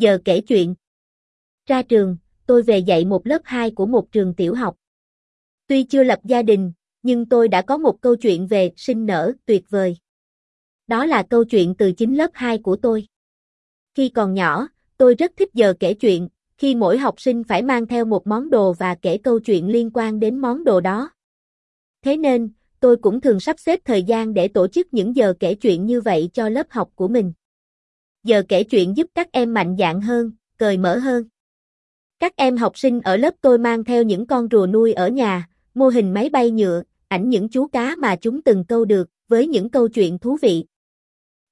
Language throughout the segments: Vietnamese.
Giờ kể chuyện. Ra trường, tôi về dạy một lớp 2 của một trường tiểu học. Tuy chưa lập gia đình, nhưng tôi đã có một câu chuyện về sinh nở tuyệt vời. Đó là câu chuyện từ chính lớp 2 của tôi. Khi còn nhỏ, tôi rất thích giờ kể chuyện, khi mỗi học sinh phải mang theo một món đồ và kể câu chuyện liên quan đến món đồ đó. Thế nên, tôi cũng thường sắp xếp thời gian để tổ chức những giờ kể chuyện như vậy cho lớp học của mình. Giờ kể chuyện giúp các em mạnh dạn hơn, cởi mở hơn. Các em học sinh ở lớp tôi mang theo những con rùa nuôi ở nhà, mô hình máy bay nhựa, ảnh những chú cá mà chúng từng câu được, với những câu chuyện thú vị.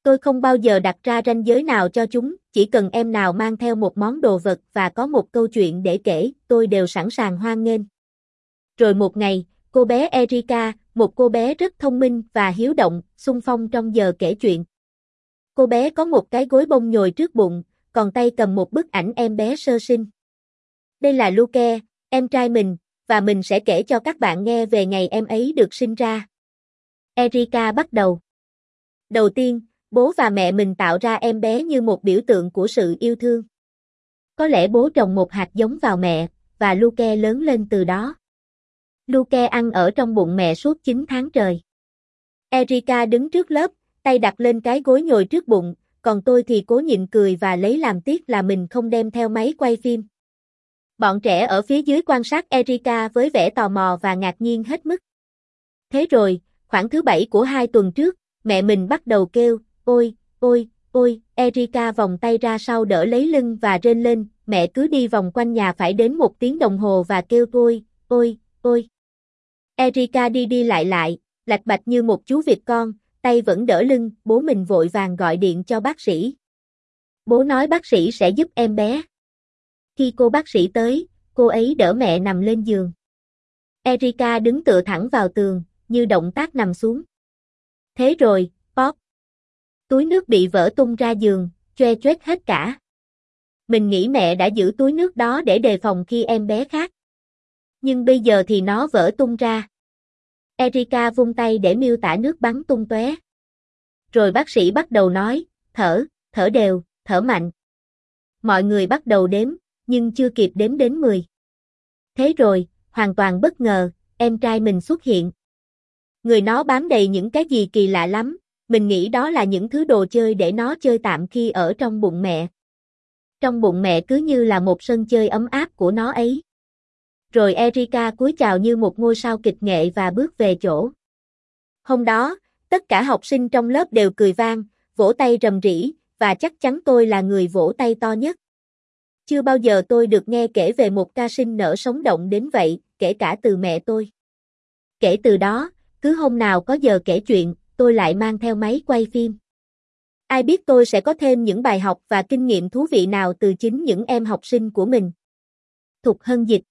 Tôi không bao giờ đặt ra ranh giới nào cho chúng, chỉ cần em nào mang theo một món đồ vật và có một câu chuyện để kể, tôi đều sẵn sàng hoan nghênh. Rồi một ngày, cô bé Erika, một cô bé rất thông minh và hiếu động, xung phong trong giờ kể chuyện. Cô bé có một cái gối bông nhồi trước bụng, còn tay cầm một bức ảnh em bé sơ sinh. Đây là Luke, em trai mình, và mình sẽ kể cho các bạn nghe về ngày em ấy được sinh ra. Erika bắt đầu. Đầu tiên, bố và mẹ mình tạo ra em bé như một biểu tượng của sự yêu thương. Có lẽ bố trồng một hạt giống vào mẹ, và Luke lớn lên từ đó. Luke ăn ở trong bụng mẹ suốt 9 tháng trời. Erika đứng trước lớp, tay đặt lên cái gối nhồi trước bụng, còn tôi thì cố nhịn cười và lấy làm tiếc là mình không đem theo máy quay phim. Bọn trẻ ở phía dưới quan sát Erika với vẻ tò mò và ngạc nhiên hết mức. Thế rồi, khoảng thứ bảy của hai tuần trước, mẹ mình bắt đầu kêu, ôi, ôi, ôi, Erika vòng tay ra sau đỡ lấy lưng và rên lên, mẹ cứ đi vòng quanh nhà phải đến một tiếng đồng hồ và kêu ôi, ôi, ôi. Erika đi đi lại lại, lạch bạch như một chú vịt con, tay vẫn đỡ lưng, bố mình vội vàng gọi điện cho bác sĩ. Bố nói bác sĩ sẽ giúp em bé. Khi cô bác sĩ tới, cô ấy đỡ mẹ nằm lên giường. Erika đứng tựa thẳng vào tường, như động tác nằm xuống. Thế rồi, pop. Túi nước bị vỡ tung ra giường, choe choét hết cả. Mình nghĩ mẹ đã giữ túi nước đó để đề phòng khi em bé khác. Nhưng bây giờ thì nó vỡ tung ra. Erika vung tay để miêu tả nước bắn tung tóe. Rồi bác sĩ bắt đầu nói, thở, thở đều, thở mạnh. Mọi người bắt đầu đếm, nhưng chưa kịp đếm đến 10. Thế rồi, hoàn toàn bất ngờ, em trai mình xuất hiện. Người nó bám đầy những cái gì kỳ lạ lắm, mình nghĩ đó là những thứ đồ chơi để nó chơi tạm khi ở trong bụng mẹ. Trong bụng mẹ cứ như là một sân chơi ấm áp của nó ấy. Rồi Erika cúi chào như một ngôi sao kịch nghệ và bước về chỗ. Hôm đó, tất cả học sinh trong lớp đều cười vang, vỗ tay rầm rĩ, và chắc chắn tôi là người vỗ tay to nhất. Chưa bao giờ tôi được nghe kể về một ca sinh nở sống động đến vậy, kể cả từ mẹ tôi. Kể từ đó, cứ hôm nào có giờ kể chuyện, tôi lại mang theo máy quay phim. Ai biết tôi sẽ có thêm những bài học và kinh nghiệm thú vị nào từ chính những em học sinh của mình. Thục Hân Dịch